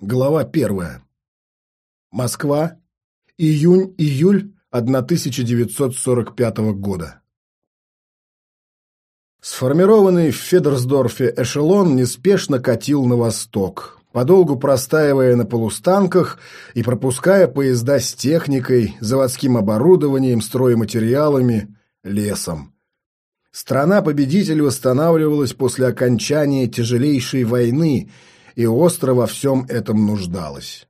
Глава первая. Москва. Июнь-июль 1945 года. Сформированный в Федерсдорфе эшелон неспешно катил на восток, подолгу простаивая на полустанках и пропуская поезда с техникой, заводским оборудованием, стройматериалами, лесом. Страна-победитель восстанавливалась после окончания тяжелейшей войны – и остро во всем этом нуждалась.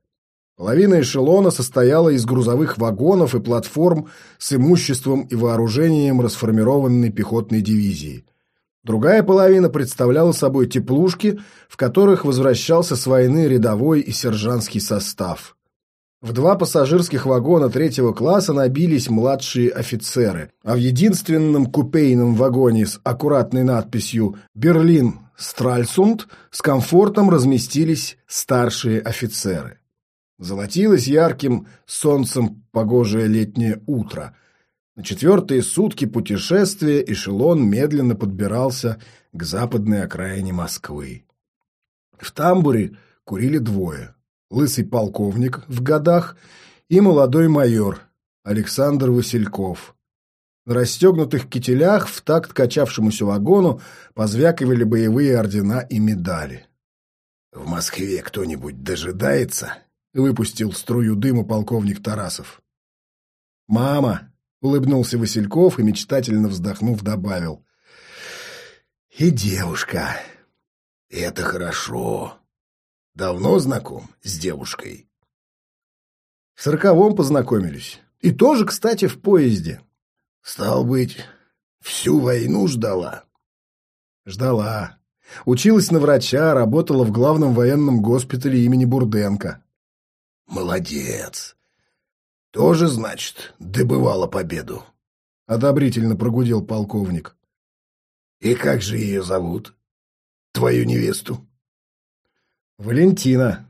Половина эшелона состояла из грузовых вагонов и платформ с имуществом и вооружением расформированной пехотной дивизии. Другая половина представляла собой теплушки, в которых возвращался с войны рядовой и сержантский состав. В два пассажирских вагона третьего класса набились младшие офицеры, а в единственном купейном вагоне с аккуратной надписью «Берлин Стральсунд с комфортом разместились старшие офицеры. Золотилось ярким солнцем погожее летнее утро. На четвертые сутки путешествия эшелон медленно подбирался к западной окраине Москвы. В тамбуре курили двое. Лысый полковник в годах и молодой майор Александр Васильков, на расстегнутых кителях в такт качавшемуся вагону позвякивали боевые ордена и медали. «В Москве кто-нибудь дожидается?» — выпустил струю дыма полковник Тарасов. «Мама!» — улыбнулся Васильков и, мечтательно вздохнув, добавил. «И девушка. Это хорошо. Давно знаком с девушкой?» В сороковом познакомились. И тоже, кстати, в поезде. Стал быть, всю войну ждала? Ждала. Училась на врача, работала в главном военном госпитале имени Бурденко. Молодец. Тоже, значит, добывала победу. Одобрительно прогудел полковник. И как же ее зовут? Твою невесту? Валентина.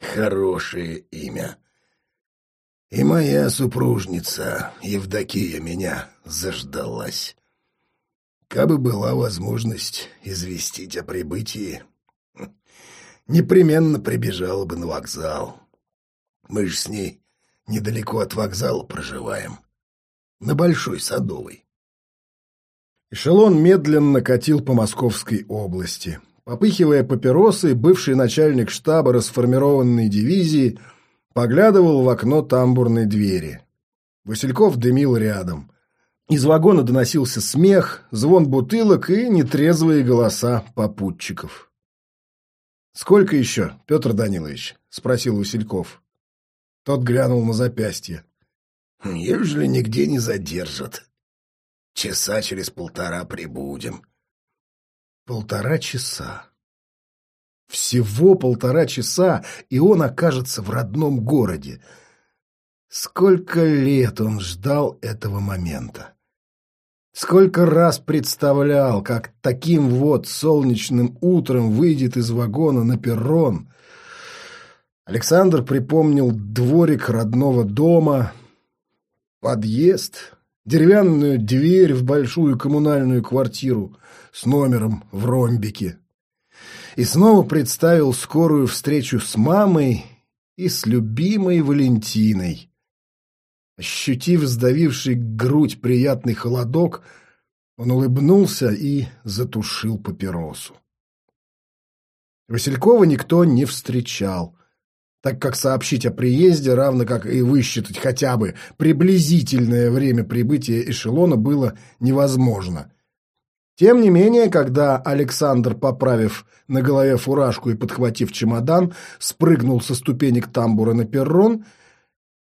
Хорошее имя. И моя супружница Евдокия меня заждалась. Кабы была возможность известить о прибытии, непременно прибежала бы на вокзал. Мы же с ней недалеко от вокзала проживаем, на Большой Садовой. Эшелон медленно катил по Московской области. Попыхивая папиросы, бывший начальник штаба расформированной дивизии – Поглядывал в окно тамбурной двери. Васильков дымил рядом. Из вагона доносился смех, звон бутылок и нетрезвые голоса попутчиков. «Сколько еще, Петр Данилович?» — спросил Васильков. Тот глянул на запястье. «Ежели нигде не задержат. Часа через полтора прибудем». «Полтора часа. Всего полтора часа, и он окажется в родном городе. Сколько лет он ждал этого момента. Сколько раз представлял, как таким вот солнечным утром выйдет из вагона на перрон. Александр припомнил дворик родного дома, подъезд, деревянную дверь в большую коммунальную квартиру с номером в ромбике и снова представил скорую встречу с мамой и с любимой Валентиной. Ощутив сдавивший грудь приятный холодок, он улыбнулся и затушил папиросу. Василькова никто не встречал, так как сообщить о приезде, равно как и высчитать хотя бы приблизительное время прибытия эшелона, было невозможно — тем не менее, когда Александр, поправив на голове фуражку и подхватив чемодан, спрыгнул со ступенек тамбура на перрон,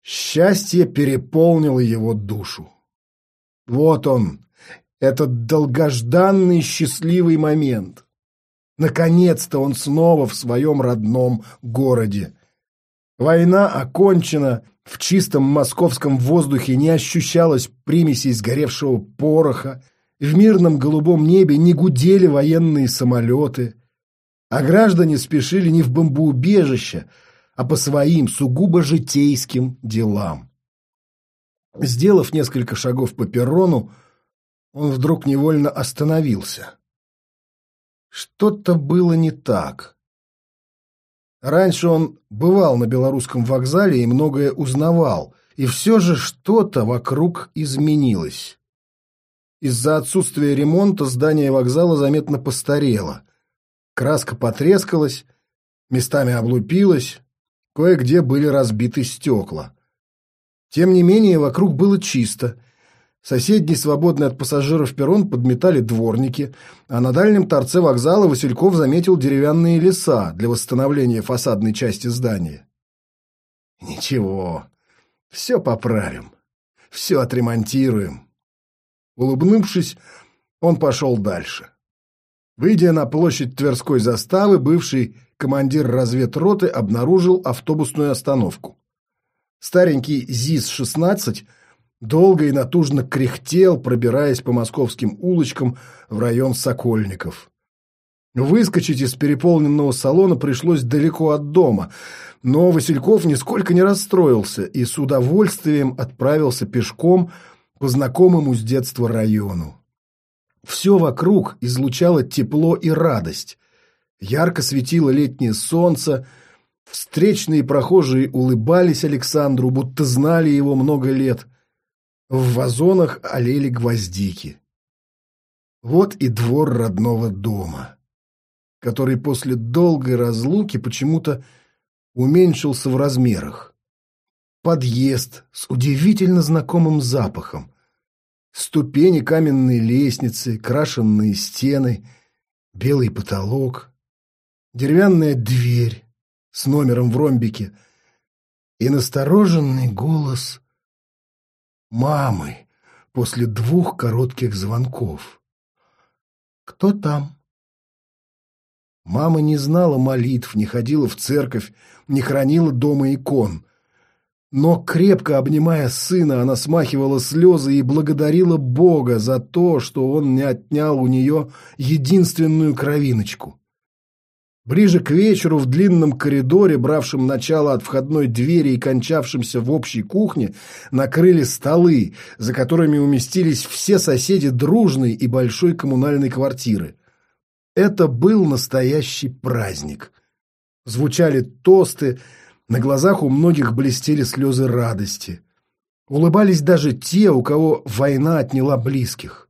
счастье переполнило его душу. Вот он, этот долгожданный счастливый момент. Наконец-то он снова в своем родном городе. Война окончена, в чистом московском воздухе не ощущалось примесей сгоревшего пороха, в мирном голубом небе не гудели военные самолеты, а граждане спешили не в бомбоубежище, а по своим сугубо житейским делам. Сделав несколько шагов по перрону, он вдруг невольно остановился. Что-то было не так. Раньше он бывал на белорусском вокзале и многое узнавал, и все же что-то вокруг изменилось. Из-за отсутствия ремонта здание вокзала заметно постарело. Краска потрескалась, местами облупилась, кое-где были разбиты стекла. Тем не менее, вокруг было чисто. Соседний, свободный от пассажиров перрон, подметали дворники, а на дальнем торце вокзала Васильков заметил деревянные леса для восстановления фасадной части здания. «Ничего, все поправим, все отремонтируем». Улыбнувшись, он пошел дальше. Выйдя на площадь Тверской заставы, бывший командир разведроты обнаружил автобусную остановку. Старенький ЗИС-16 долго и натужно кряхтел, пробираясь по московским улочкам в район Сокольников. Выскочить из переполненного салона пришлось далеко от дома, но Васильков нисколько не расстроился и с удовольствием отправился пешком по знакомому с детства району. Все вокруг излучало тепло и радость. Ярко светило летнее солнце, встречные прохожие улыбались Александру, будто знали его много лет. В вазонах олели гвоздики. Вот и двор родного дома, который после долгой разлуки почему-то уменьшился в размерах. Подъезд с удивительно знакомым запахом, Ступени каменной лестницы, крашенные стены, белый потолок, деревянная дверь с номером в ромбике и настороженный голос мамы после двух коротких звонков. «Кто там?» Мама не знала молитв, не ходила в церковь, не хранила дома икон. Но, крепко обнимая сына, она смахивала слезы и благодарила Бога за то, что он не отнял у нее единственную кровиночку. Ближе к вечеру в длинном коридоре, бравшем начало от входной двери и кончавшемся в общей кухне, накрыли столы, за которыми уместились все соседи дружной и большой коммунальной квартиры. Это был настоящий праздник. Звучали тосты, на глазах у многих блестели слезы радости. Улыбались даже те, у кого война отняла близких.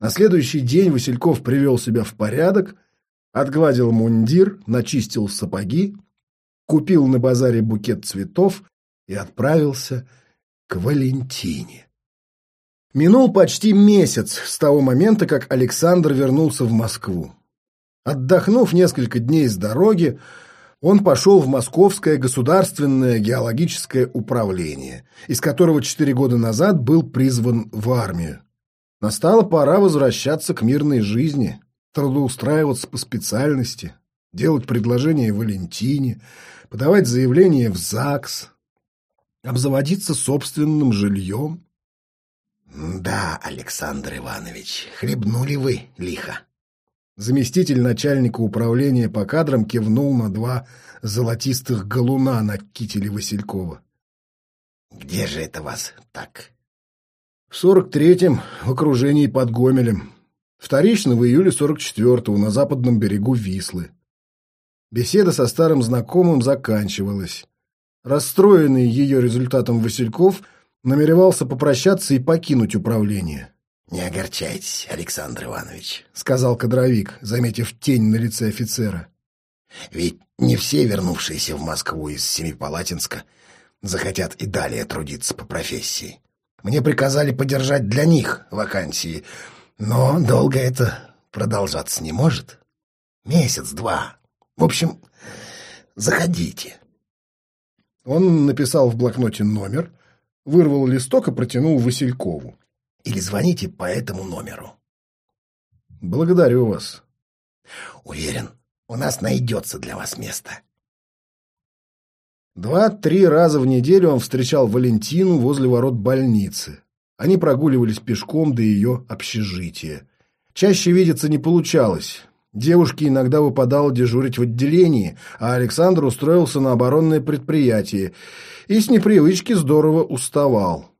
На следующий день Васильков привел себя в порядок, отгладил мундир, начистил сапоги, купил на базаре букет цветов и отправился к Валентине. Минул почти месяц с того момента, как Александр вернулся в Москву. Отдохнув несколько дней с дороги, он пошел в Московское государственное геологическое управление, из которого четыре года назад был призван в армию. Настала пора возвращаться к мирной жизни, трудоустраиваться по специальности, делать предложение Валентине, подавать заявление в ЗАГС, обзаводиться собственным жильем. «Да, Александр Иванович, хлебнули вы лихо», Заместитель начальника управления по кадрам кивнул на два золотистых галуна на кителе Василькова. «Где же это вас так?» «В сорок третьем, в окружении под Гомелем. Вторично в июле сорок четвертого на западном берегу Вислы. Беседа со старым знакомым заканчивалась. Расстроенный ее результатом Васильков намеревался попрощаться и покинуть управление. «Не огорчайтесь, Александр Иванович», — сказал кадровик, заметив тень на лице офицера. «Ведь не все вернувшиеся в Москву из Семипалатинска захотят и далее трудиться по профессии. Мне приказали подержать для них вакансии, но долго это продолжаться не может. Месяц-два. В общем, заходите». Он написал в блокноте номер, вырвал листок и протянул Василькову или звоните по этому номеру. Благодарю вас. Уверен, у нас найдется для вас место. Два-три раза в неделю он встречал Валентину возле ворот больницы. Они прогуливались пешком до ее общежития. Чаще видеться не получалось. Девушке иногда выпадало дежурить в отделении, а Александр устроился на оборонное предприятие и с непривычки здорово уставал.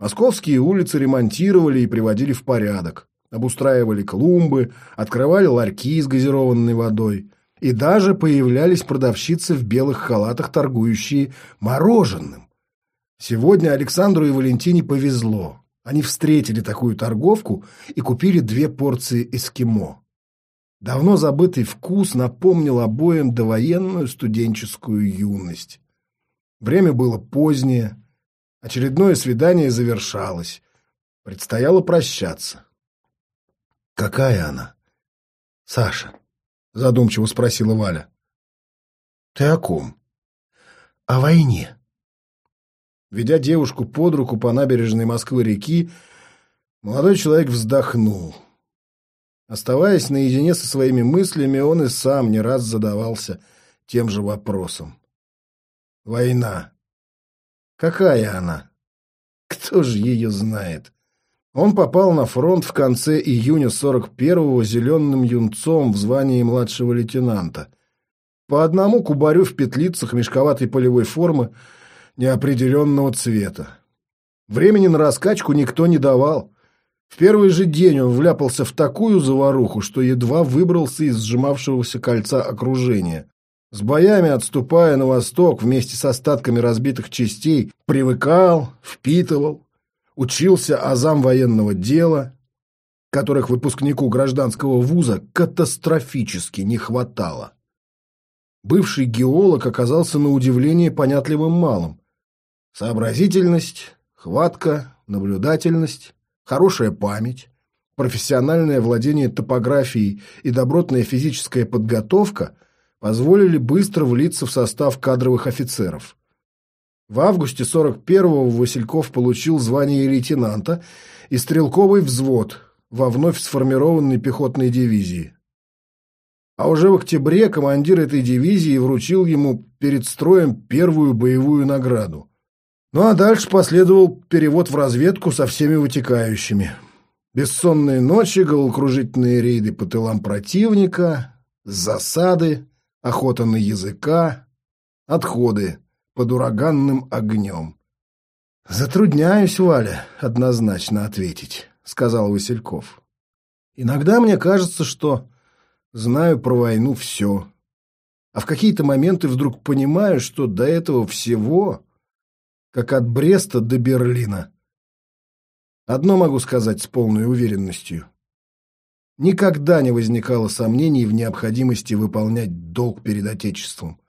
Московские улицы ремонтировали и приводили в порядок. Обустраивали клумбы, открывали ларьки с газированной водой. И даже появлялись продавщицы в белых халатах, торгующие мороженым. Сегодня Александру и Валентине повезло. Они встретили такую торговку и купили две порции эскимо. Давно забытый вкус напомнил обоим довоенную студенческую юность. Время было позднее, очередное свидание завершалось. Предстояло прощаться. «Какая она?» «Саша», — задумчиво спросила Валя. «Ты о ком?» «О войне». Ведя девушку под руку по набережной Москвы-реки, молодой человек вздохнул. Оставаясь наедине со своими мыслями, он и сам не раз задавался тем же вопросом. Война. Какая она? Кто же ее знает? Он попал на фронт в конце июня 41-го зеленым юнцом в звании младшего лейтенанта. По одному кубарю в петлицах мешковатой полевой формы неопределенного цвета. Времени на раскачку никто не давал. В первый же день он вляпался в такую заваруху, что едва выбрался из сжимавшегося кольца окружения. С боями отступая на восток вместе с остатками разбитых частей, привыкал, впитывал, учился азам военного дела, которых выпускнику гражданского вуза катастрофически не хватало. Бывший геолог оказался на удивление понятливым малым. Сообразительность, хватка, наблюдательность хорошая память, профессиональное владение топографией и добротная физическая подготовка позволили быстро влиться в состав кадровых офицеров. В августе 41-го Васильков получил звание лейтенанта и стрелковый взвод во вновь сформированной пехотной дивизии. А уже в октябре командир этой дивизии вручил ему перед строем первую боевую награду ну а дальше последовал перевод в разведку со всеми вытекающими. Бессонные ночи, головокружительные рейды по тылам противника, засады, охота на языка, отходы под ураганным огнем. «Затрудняюсь, Валя, однозначно ответить», — сказал Васильков. «Иногда мне кажется, что знаю про войну все, а в какие-то моменты вдруг понимаю, что до этого всего как от Бреста до Берлина. Одно могу сказать с полной уверенностью. Никогда не возникало сомнений в необходимости выполнять долг перед Отечеством.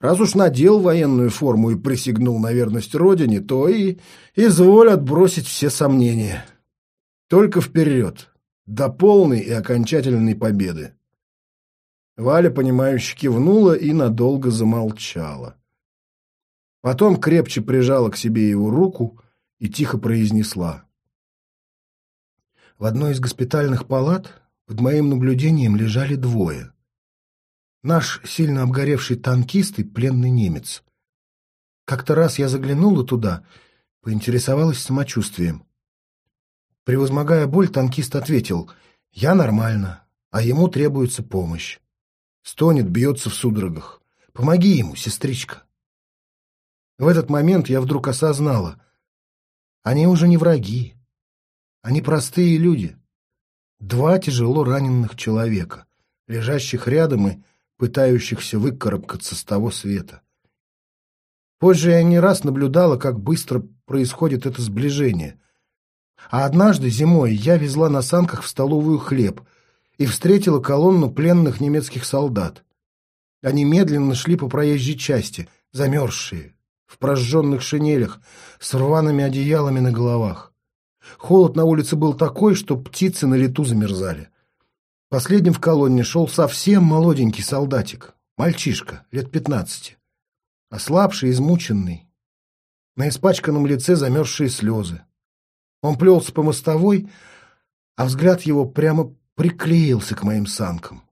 Раз уж надел военную форму и присягнул на верность Родине, то и изволь отбросить все сомнения. Только вперед, до полной и окончательной победы. Валя, понимающе кивнула и надолго замолчала. Потом крепче прижала к себе его руку и тихо произнесла. В одной из госпитальных палат под моим наблюдением лежали двое. Наш сильно обгоревший танкист и пленный немец. Как-то раз я заглянула туда, поинтересовалась самочувствием. Превозмогая боль, танкист ответил, «Я нормально, а ему требуется помощь. Стонет, бьется в судорогах. Помоги ему, сестричка». В этот момент я вдруг осознала. Они уже не враги. Они простые люди. Два тяжело раненых человека, лежащих рядом и пытающихся выкарабкаться с того света. Позже я не раз наблюдала, как быстро происходит это сближение. А однажды зимой я везла на санках в столовую хлеб и встретила колонну пленных немецких солдат. Они медленно шли по проезжей части, замерзшие, в прожженных шинелях, с рваными одеялами на головах. Холод на улице был такой, что птицы на лету замерзали. Последним в колонне шел совсем молоденький солдатик, мальчишка, лет пятнадцати. Ослабший, измученный. На испачканном лице замерзшие слезы. Он плелся по мостовой, а взгляд его прямо приклеился к моим санкам.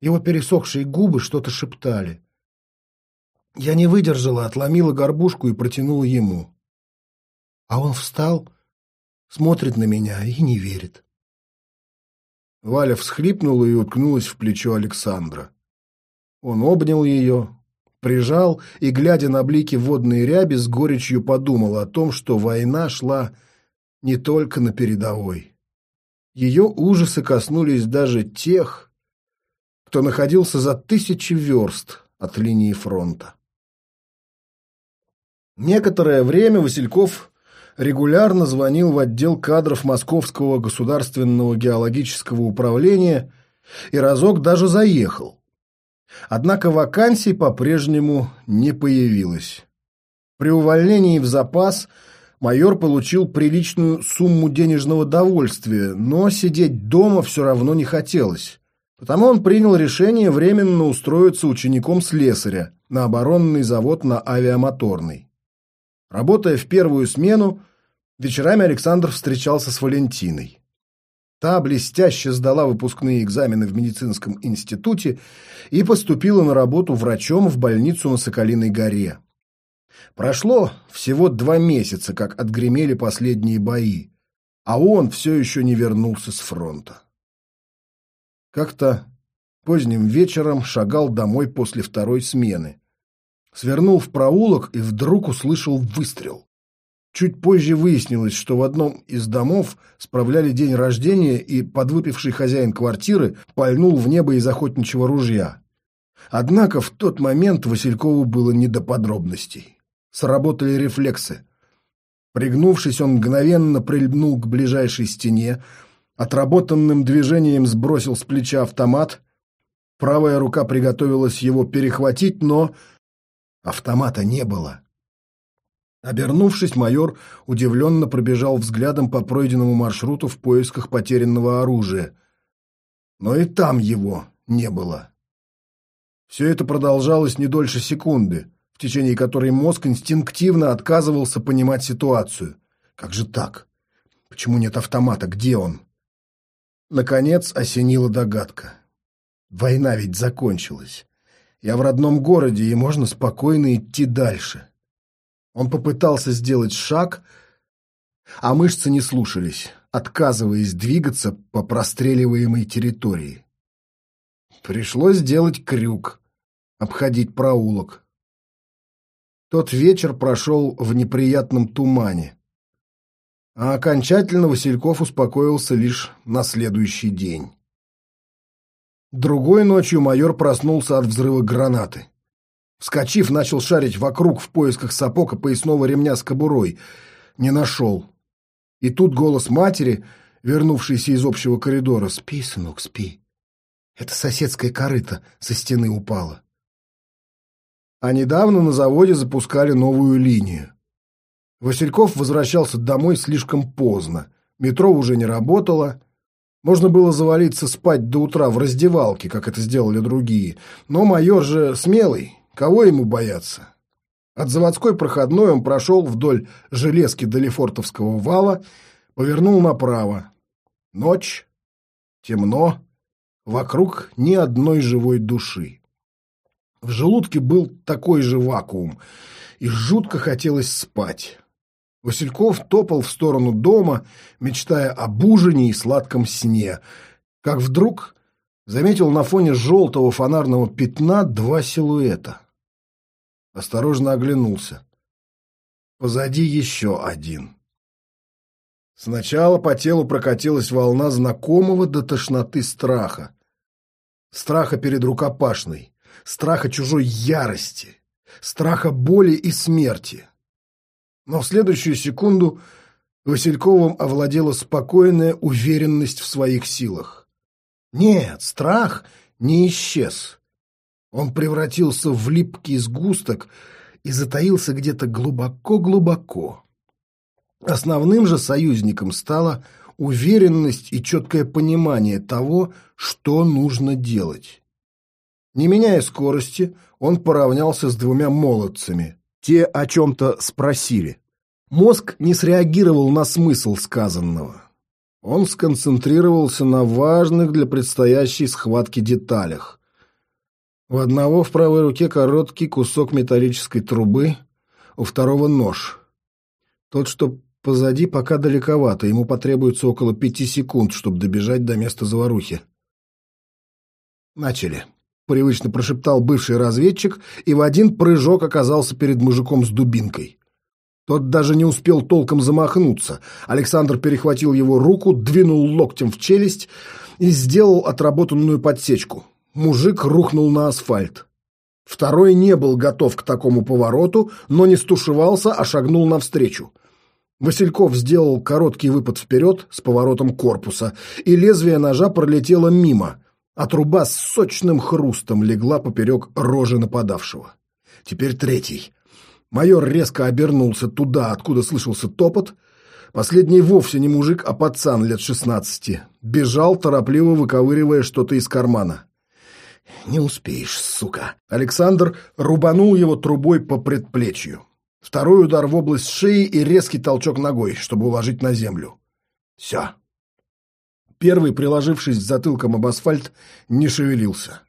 Его пересохшие губы что-то шептали. Я не выдержала, отломила горбушку и протянула ему. А он встал, смотрит на меня и не верит. Валя всхлипнула и уткнулась в плечо Александра. Он обнял ее, прижал и, глядя на блики водной ряби, с горечью подумал о том, что война шла не только на передовой. Ее ужасы коснулись даже тех, кто находился за тысячи верст от линии фронта. Некоторое время Васильков регулярно звонил в отдел кадров Московского государственного геологического управления и разок даже заехал. Однако вакансий по-прежнему не появилось. При увольнении в запас майор получил приличную сумму денежного довольствия, но сидеть дома все равно не хотелось. Потому он принял решение временно устроиться учеником слесаря на оборонный завод на авиамоторный. Работая в первую смену, вечерами Александр встречался с Валентиной. Та блестяще сдала выпускные экзамены в медицинском институте и поступила на работу врачом в больницу на Соколиной горе. Прошло всего два месяца, как отгремели последние бои, а он все еще не вернулся с фронта. Как-то поздним вечером шагал домой после второй смены. Свернул в проулок и вдруг услышал выстрел. Чуть позже выяснилось, что в одном из домов справляли день рождения, и подвыпивший хозяин квартиры пальнул в небо из охотничьего ружья. Однако в тот момент Василькову было не до подробностей. Сработали рефлексы. Пригнувшись, он мгновенно прильнул к ближайшей стене, отработанным движением сбросил с плеча автомат. Правая рука приготовилась его перехватить, но автомата не было. Обернувшись, майор удивленно пробежал взглядом по пройденному маршруту в поисках потерянного оружия. Но и там его не было. Все это продолжалось не дольше секунды, в течение которой мозг инстинктивно отказывался понимать ситуацию. Как же так? Почему нет автомата? Где он? Наконец осенила догадка. Война ведь закончилась. Я в родном городе, и можно спокойно идти дальше. Он попытался сделать шаг, а мышцы не слушались, отказываясь двигаться по простреливаемой территории. Пришлось сделать крюк, обходить проулок. Тот вечер прошел в неприятном тумане, а окончательно Васильков успокоился лишь на следующий день. Другой ночью майор проснулся от взрыва гранаты. Вскочив, начал шарить вокруг в поисках сапог и поясного ремня с кобурой. Не нашел. И тут голос матери, вернувшейся из общего коридора. «Спи, сынок, спи. Это соседская корыта со стены упала». А недавно на заводе запускали новую линию. Васильков возвращался домой слишком поздно. Метро уже не работало. Можно было завалиться спать до утра в раздевалке, как это сделали другие. Но майор же смелый, Кого ему бояться? От заводской проходной он прошел вдоль железки до Лефортовского вала, повернул направо. Ночь, темно, вокруг ни одной живой души. В желудке был такой же вакуум, и жутко хотелось спать. Васильков топал в сторону дома, мечтая об ужине и сладком сне, как вдруг заметил на фоне желтого фонарного пятна два силуэта. Осторожно оглянулся. Позади еще один. Сначала по телу прокатилась волна знакомого до тошноты страха. Страха перед рукопашной, страха чужой ярости, страха боли и смерти. Но в следующую секунду Васильковым овладела спокойная уверенность в своих силах. Нет, страх не исчез. Он превратился в липкий сгусток и затаился где-то глубоко-глубоко. Основным же союзником стала уверенность и четкое понимание того, что нужно делать. Не меняя скорости, он поравнялся с двумя молодцами. Те о чем-то спросили. Мозг не среагировал на смысл сказанного. Он сконцентрировался на важных для предстоящей схватки деталях. У одного в правой руке короткий кусок металлической трубы, у второго нож. Тот, что позади, пока далековато, ему потребуется около пяти секунд, чтобы добежать до места заварухи. «Начали», — привычно прошептал бывший разведчик и в один прыжок оказался перед мужиком с дубинкой. Тот даже не успел толком замахнуться. Александр перехватил его руку, двинул локтем в челюсть и сделал отработанную подсечку. мужик рухнул на асфальт. Второй не был готов к такому повороту, но не стушевался, а шагнул навстречу. Васильков сделал короткий выпад вперед с поворотом корпуса, и лезвие ножа пролетело мимо, а труба с сочным хрустом легла поперек рожи нападавшего. Теперь третий. Майор резко обернулся туда, откуда слышался топот. Последний вовсе не мужик, а пацан лет шестнадцати. Бежал, торопливо выковыривая что-то из кармана. «Не успеешь, сука!» Александр рубанул его трубой по предплечью. Второй удар в область шеи и резкий толчок ногой, чтобы уложить на землю. Все. Первый, приложившись затылком об асфальт, не шевелился.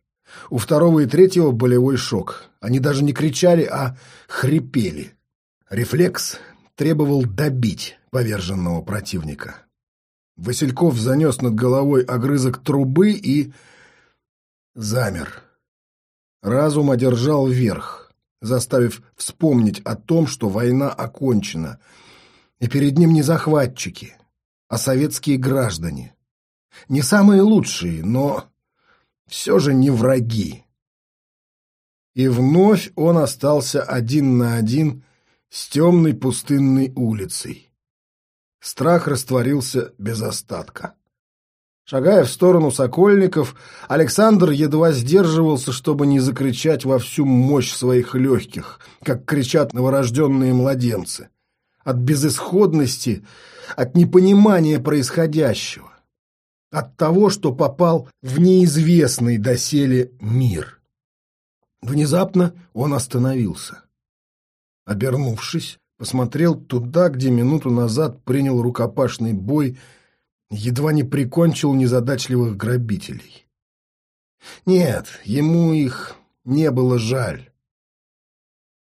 У второго и третьего болевой шок. Они даже не кричали, а хрипели. Рефлекс требовал добить поверженного противника. Васильков занес над головой огрызок трубы и... замер. Разум одержал верх заставив вспомнить о том, что война окончена, и перед ним не захватчики, а советские граждане. Не самые лучшие, но все же не враги. И вновь он остался один на один с темной пустынной улицей. Страх растворился без остатка. Шагая в сторону Сокольников, Александр едва сдерживался, чтобы не закричать во всю мощь своих легких, как кричат новорожденные младенцы. От безысходности, от непонимания происходящего, от того, что попал в неизвестный доселе мир. Внезапно он остановился. Обернувшись, посмотрел туда, где минуту назад принял рукопашный бой едва не прикончил незадачливых грабителей. Нет, ему их не было жаль.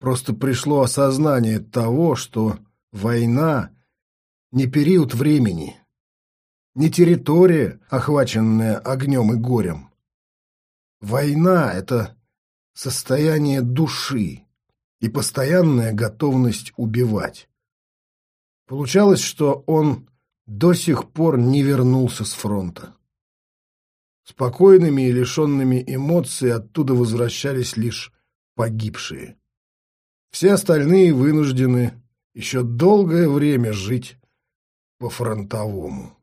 Просто пришло осознание того, что война не период времени, не территория, охваченная огнем и горем. Война — это состояние души и постоянная готовность убивать. Получалось, что он до сих пор не вернулся с фронта. Спокойными и лишенными эмоций оттуда возвращались лишь погибшие. Все остальные вынуждены еще долгое время жить по-фронтовому.